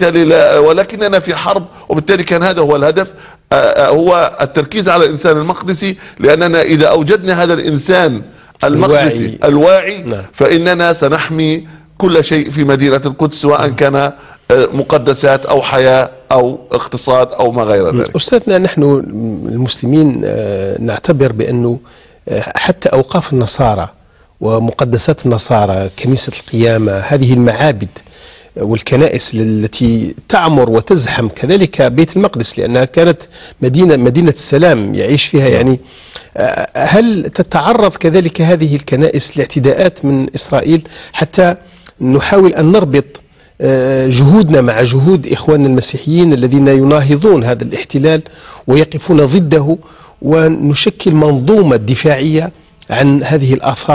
وبالتالي لا ولكننا في حرب وبالتالي كان هذا هو الهدف هو التركيز على الإنسان المقدسي لأننا إذا أوجدنا هذا الإنسان المقدسي الواعي. الواعي نعم. فإننا سنحمي كل شيء في مدينة القدس سواء كان آه، مقدسات أو حياة أو اقتصاد أو ما غير ذلك أستاذنا نحن المسلمين نعتبر بأنه حتى أوقاف النصارى ومقدسات النصارى كنيسة القيامة هذه المعابد والكنائس التي تعمر وتزحم كذلك بيت المقدس لأنها كانت مدينة مدينة السلام يعيش فيها يعني. آه، هل تتعرض كذلك هذه الكنائس لاعتداءات من إسرائيل حتى نحاول أن نربط آه، جهودنا مع جهود إخواننا المسيحيين الذين يناهضون هذا الاحتلال ويقفون ضده ونشكل منظومة دفاعية عن هذه الآثار؟